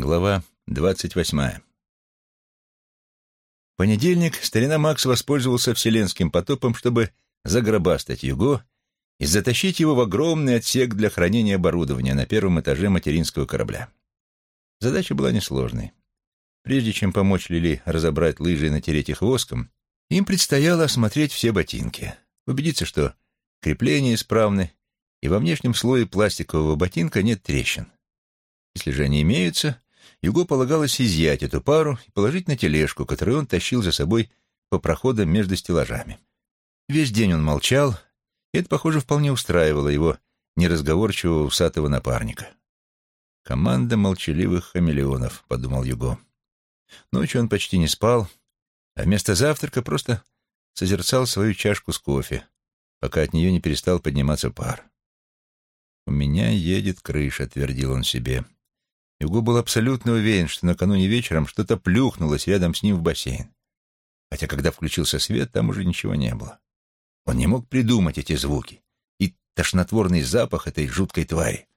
Глава двадцать восьмая. Понедельник старина Макс воспользовался вселенским потопом, чтобы загробастать Юго и затащить его в огромный отсек для хранения оборудования на первом этаже материнского корабля. Задача была несложной. Прежде чем помочь Лили разобрать лыжи и натереть их воском, им предстояло осмотреть все ботинки, убедиться, что крепления исправны, и во внешнем слое пластикового ботинка нет трещин. Если же они имеются, Юго полагалось изъять эту пару и положить на тележку, которую он тащил за собой по проходам между стеллажами. Весь день он молчал, и это, похоже, вполне устраивало его неразговорчивого усатого напарника. «Команда молчаливых хамелеонов», — подумал Юго. Ночью он почти не спал, а вместо завтрака просто созерцал свою чашку с кофе, пока от нее не перестал подниматься пар. «У меня едет крыша», — твердил он себе. Юго был абсолютно уверен, что накануне вечером что-то плюхнулось рядом с ним в бассейн. Хотя, когда включился свет, там уже ничего не было. Он не мог придумать эти звуки и тошнотворный запах этой жуткой твари.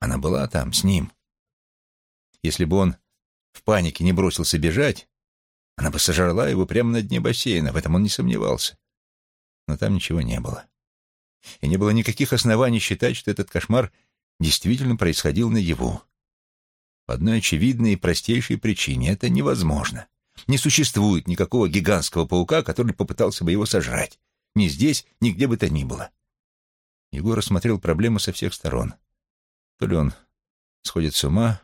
Она была там, с ним. Если бы он в панике не бросился бежать, она бы сожрала его прямо на дне бассейна, в этом он не сомневался. Но там ничего не было. И не было никаких оснований считать, что этот кошмар действительно происходил наяву. По одной очевидной и простейшей причине это невозможно. Не существует никакого гигантского паука, который попытался бы его сожрать. Ни здесь, ни где бы то ни было. Егор рассмотрел проблему со всех сторон. То ли он сходит с ума,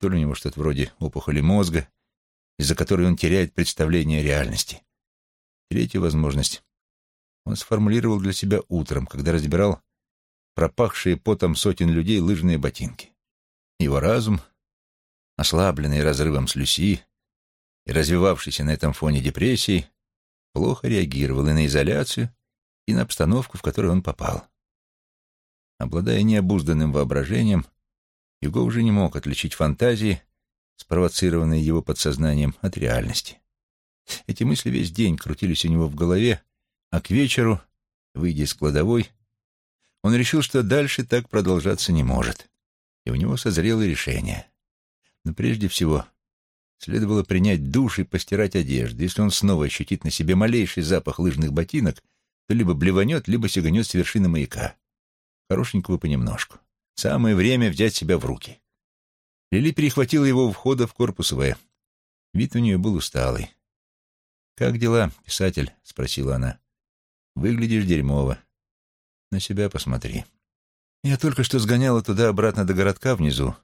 то ли у него что-то вроде опухоли мозга, из-за которой он теряет представление о реальности. Третью возможность он сформулировал для себя утром, когда разбирал пропахшие потом сотен людей лыжные ботинки. Его разум, ослабленный разрывом с Люси и развивавшийся на этом фоне депрессии, плохо реагировал и на изоляцию, и на обстановку, в которую он попал. Обладая необузданным воображением, Юго уже не мог отличить фантазии, спровоцированные его подсознанием, от реальности. Эти мысли весь день крутились у него в голове, а к вечеру, выйдя из кладовой, он решил, что дальше так продолжаться не может и у него созрело решение. Но прежде всего следовало принять душ и постирать одежду. Если он снова ощутит на себе малейший запах лыжных ботинок, то либо блеванет, либо сиганет с вершины маяка. Хорошенького понемножку. Самое время взять себя в руки. Лили перехватила его у входа в корпус В. Вид у нее был усталый. «Как дела, писатель?» — спросила она. «Выглядишь дерьмово. На себя посмотри». Я только что сгоняла туда-обратно до городка внизу,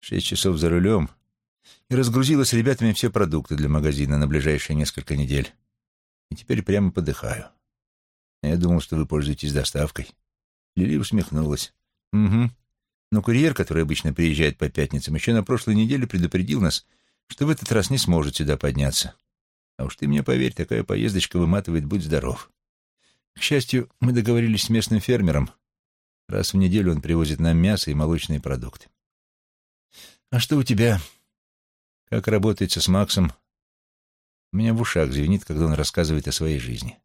шесть часов за рулем, и разгрузила с ребятами все продукты для магазина на ближайшие несколько недель. И теперь прямо подыхаю. Я думал, что вы пользуетесь доставкой. Лили усмехнулась. Угу. Но курьер, который обычно приезжает по пятницам, еще на прошлой неделе предупредил нас, что в этот раз не сможет сюда подняться. А уж ты мне поверь, такая поездочка выматывает «Будь здоров». К счастью, мы договорились с местным фермером — Раз в неделю он привозит нам мясо и молочные продукты. А что у тебя? Как работается с Максом? У меня в ушах звенит, когда он рассказывает о своей жизни.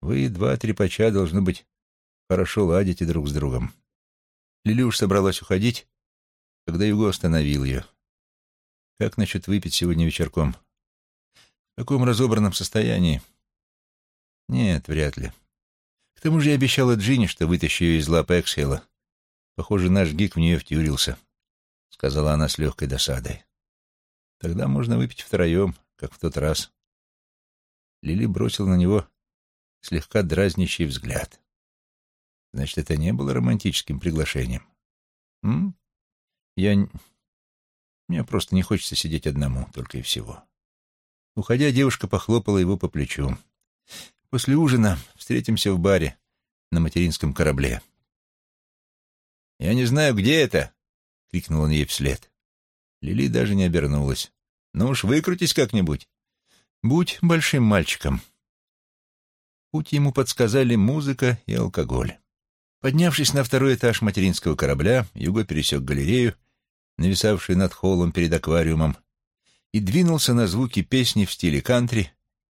Вы, два трепача, должно быть, хорошо ладите друг с другом. Лили уж собралась уходить, когда Юго остановил ее. Как насчет выпить сегодня вечерком? В таком разобранном состоянии? Нет, вряд ли. К тому же я обещала Джинни, что вытащу ее из лап Эксхела. Похоже, наш гик в нее втюрился, — сказала она с легкой досадой. Тогда можно выпить втроем, как в тот раз. Лили бросил на него слегка дразнящий взгляд. Значит, это не было романтическим приглашением. М? Я... Мне просто не хочется сидеть одному, только и всего. Уходя, девушка похлопала его по плечу. После ужина встретимся в баре на материнском корабле. «Я не знаю, где это!» — крикнул он ей вслед. Лили даже не обернулась. «Ну уж выкрутись как-нибудь. Будь большим мальчиком». Путь ему подсказали музыка и алкоголь. Поднявшись на второй этаж материнского корабля, Юго пересек галерею, нависавшую над холлом перед аквариумом, и двинулся на звуки песни в стиле кантри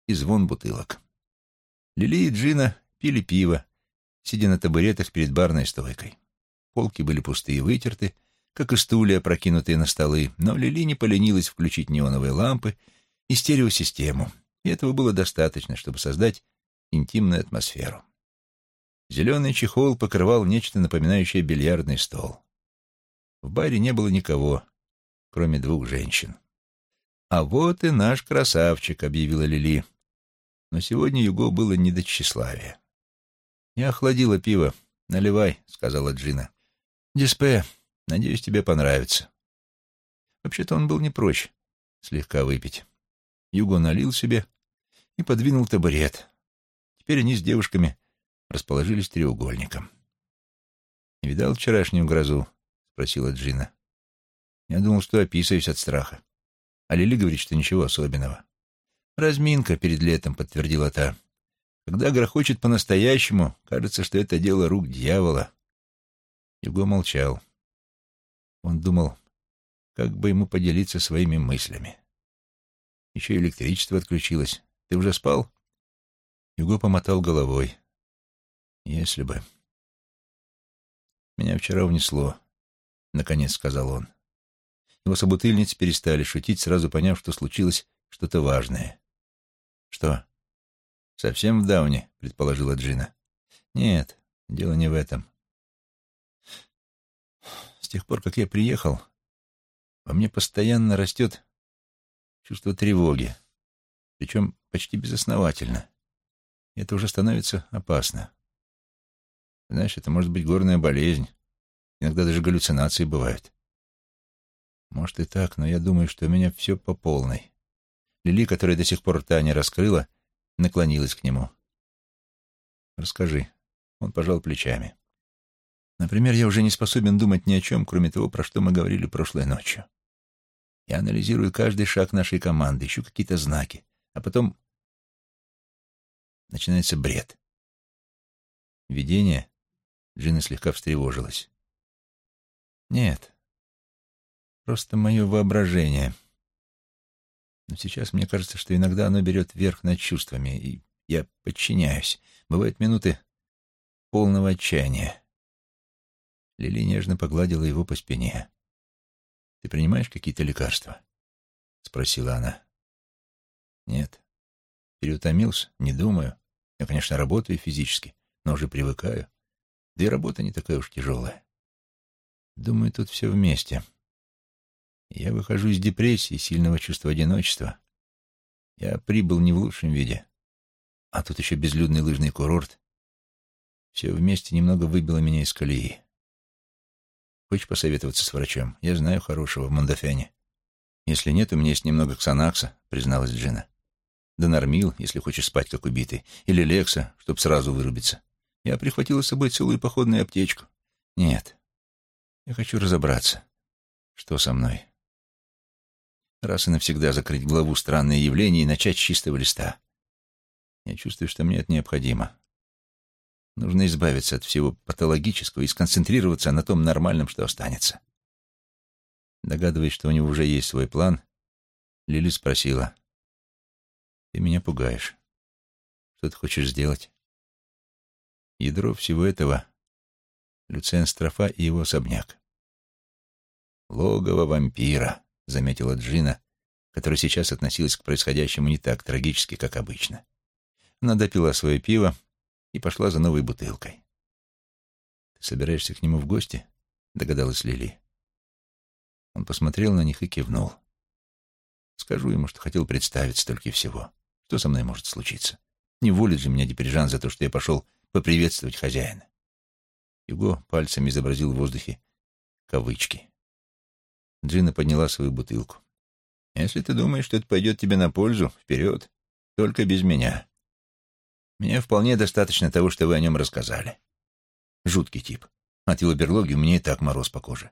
и звон бутылок. Лили и Джина пили пиво, сидя на табуретах перед барной стойкой. Полки были пустые и вытерты, как и стулья, прокинутые на столы, но Лили не поленилась включить неоновые лампы и стереосистему, и этого было достаточно, чтобы создать интимную атмосферу. Зеленый чехол покрывал нечто напоминающее бильярдный стол. В баре не было никого, кроме двух женщин. «А вот и наш красавчик», — объявила Лили. Но сегодня Юго было не до тщеславия. «Я охладила пиво. Наливай», — сказала Джина. «Диспе, надеюсь, тебе понравится». Вообще-то он был не прочь слегка выпить. Юго налил себе и подвинул табурет. Теперь они с девушками расположились треугольником. «Не видал вчерашнюю грозу?» — спросила Джина. «Я думал, что описываюсь от страха. А Лили говорит, что ничего особенного. «Разминка перед летом», — подтвердила та. «Когда грохочет по-настоящему, кажется, что это дело рук дьявола». Юго молчал. Он думал, как бы ему поделиться своими мыслями. Еще электричество отключилось. Ты уже спал? Юго помотал головой. Если бы. Меня вчера унесло, — наконец сказал он. Его собутыльницы перестали шутить, сразу поняв, что случилось что-то важное. «Что?» «Совсем в дауне», — предположила Джина. «Нет, дело не в этом. С тех пор, как я приехал, во мне постоянно растет чувство тревоги, причем почти безосновательно. Это уже становится опасно. Знаешь, это может быть горная болезнь. Иногда даже галлюцинации бывают. Может и так, но я думаю, что у меня все по полной. Лили, которая до сих пор рта не раскрыла, наклонилась к нему. «Расскажи». Он пожал плечами. «Например, я уже не способен думать ни о чем, кроме того, про что мы говорили прошлой ночью. Я анализирую каждый шаг нашей команды, ищу какие-то знаки, а потом начинается бред. Видение?» Джина слегка встревожилась. «Нет, Просто мое воображение. Сейчас мне кажется, что иногда оно берет верх над чувствами, и я подчиняюсь. Бывают минуты полного отчаяния. Лили нежно погладила его по спине. «Ты принимаешь какие-то лекарства?» — спросила она. «Нет. Переутомился? Не думаю. Я, конечно, работаю физически, но уже привыкаю. Да и работа не такая уж тяжелая. Думаю, тут все вместе». Я выхожу из депрессии, сильного чувства одиночества. Я прибыл не в лучшем виде. А тут еще безлюдный лыжный курорт. Все вместе немного выбило меня из колеи. Хочешь посоветоваться с врачом? Я знаю хорошего в Мондафяне. Если нет, у меня есть немного ксанакса, призналась Джина. Да нормил, если хочешь спать как убитый. Или лекса, чтоб сразу вырубиться. Я прихватила с собой целую походную аптечку. Нет. Я хочу разобраться, что со мной раз и навсегда закрыть главу «Странные явления» и начать с чистого листа. Я чувствую, что мне это необходимо. Нужно избавиться от всего патологического и сконцентрироваться на том нормальном, что останется. Догадываясь, что у него уже есть свой план, Лили спросила. «Ты меня пугаешь. Что ты хочешь сделать?» Ядро всего этого — Люциан Строфа и его особняк. Логово вампира. — заметила Джина, которая сейчас относилась к происходящему не так трагически, как обычно. Она допила свое пиво и пошла за новой бутылкой. «Ты собираешься к нему в гости?» — догадалась Лили. Он посмотрел на них и кивнул. «Скажу ему, что хотел представиться только всего. Что со мной может случиться? Не волит же меня Деприжан за то, что я пошел поприветствовать хозяина». Юго пальцем изобразил в воздухе кавычки. Джина подняла свою бутылку. «Если ты думаешь, что это пойдет тебе на пользу, вперед. Только без меня. Мне вполне достаточно того, что вы о нем рассказали. Жуткий тип. От его берлоги у меня и так мороз по коже».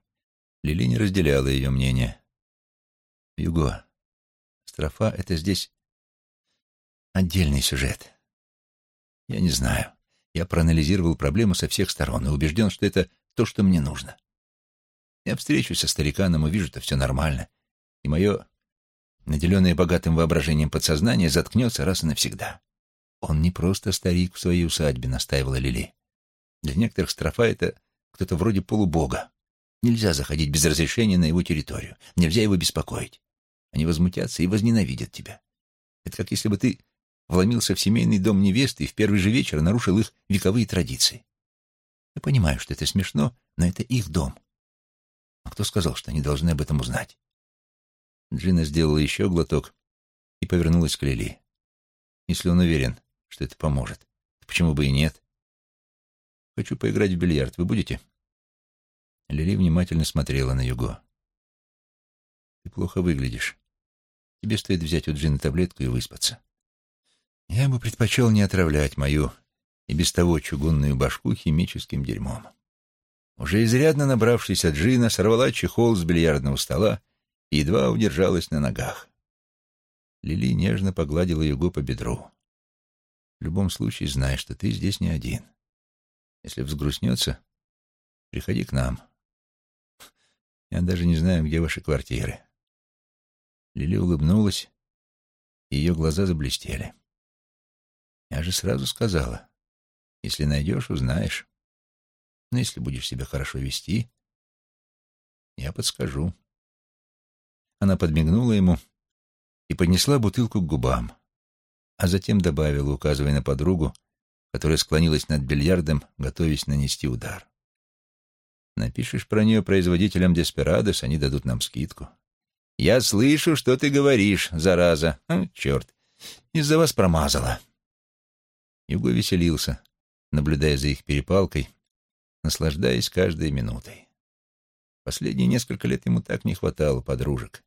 Лили не разделяла ее мнение. «Юго, строфа — это здесь отдельный сюжет. Я не знаю. Я проанализировал проблему со всех сторон и убежден, что это то, что мне нужно. Я встречусь со стариканом, увижу, что все нормально, и мое, наделенное богатым воображением подсознание, заткнется раз и навсегда. Он не просто старик в своей усадьбе, настаивала Лили. Для некоторых строфа это кто-то вроде полубога. Нельзя заходить без разрешения на его территорию. Нельзя его беспокоить. Они возмутятся и возненавидят тебя. Это как если бы ты вломился в семейный дом невесты и в первый же вечер нарушил их вековые традиции. Я понимаю, что это смешно, но это их дом. А кто сказал, что они должны об этом узнать? Джина сделала еще глоток и повернулась к Лили. Если он уверен, что это поможет, то почему бы и нет? Хочу поиграть в бильярд. Вы будете? Лили внимательно смотрела на Юго. Ты плохо выглядишь. Тебе стоит взять у Джины таблетку и выспаться. Я бы предпочел не отравлять мою и без того чугунную башку химическим дерьмом. Уже изрядно набравшись от Джина, сорвала чехол с бильярдного стола и едва удержалась на ногах. Лили нежно погладила Юго по бедру. В любом случае, знай, что ты здесь не один. Если взгрустнется, приходи к нам. Я даже не знаю, где ваши квартиры. Лили улыбнулась, и ее глаза заблестели. Я же сразу сказала, если найдешь, узнаешь. Но если будешь себя хорошо вести, я подскажу. Она подмигнула ему и поднесла бутылку к губам, а затем добавила, указывая на подругу, которая склонилась над бильярдом, готовясь нанести удар. Напишешь про нее производителям Деспирадос, они дадут нам скидку. Я слышу, что ты говоришь, зараза. А, черт, из-за вас промазала. Юго веселился, наблюдая за их перепалкой, наслаждаясь каждой минутой. Последние несколько лет ему так не хватало подружек.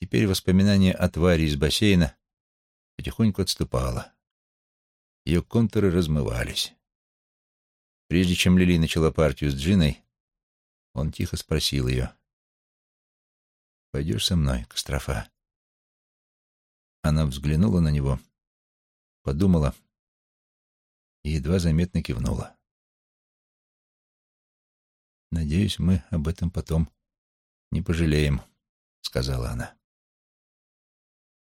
Теперь воспоминание о твари из бассейна потихоньку отступало. Ее контуры размывались. Прежде чем Лили начала партию с Джиной, он тихо спросил ее. «Пойдешь со мной, Кострофа?» Она взглянула на него, подумала и едва заметно кивнула. «Надеюсь, мы об этом потом не пожалеем», — сказала она.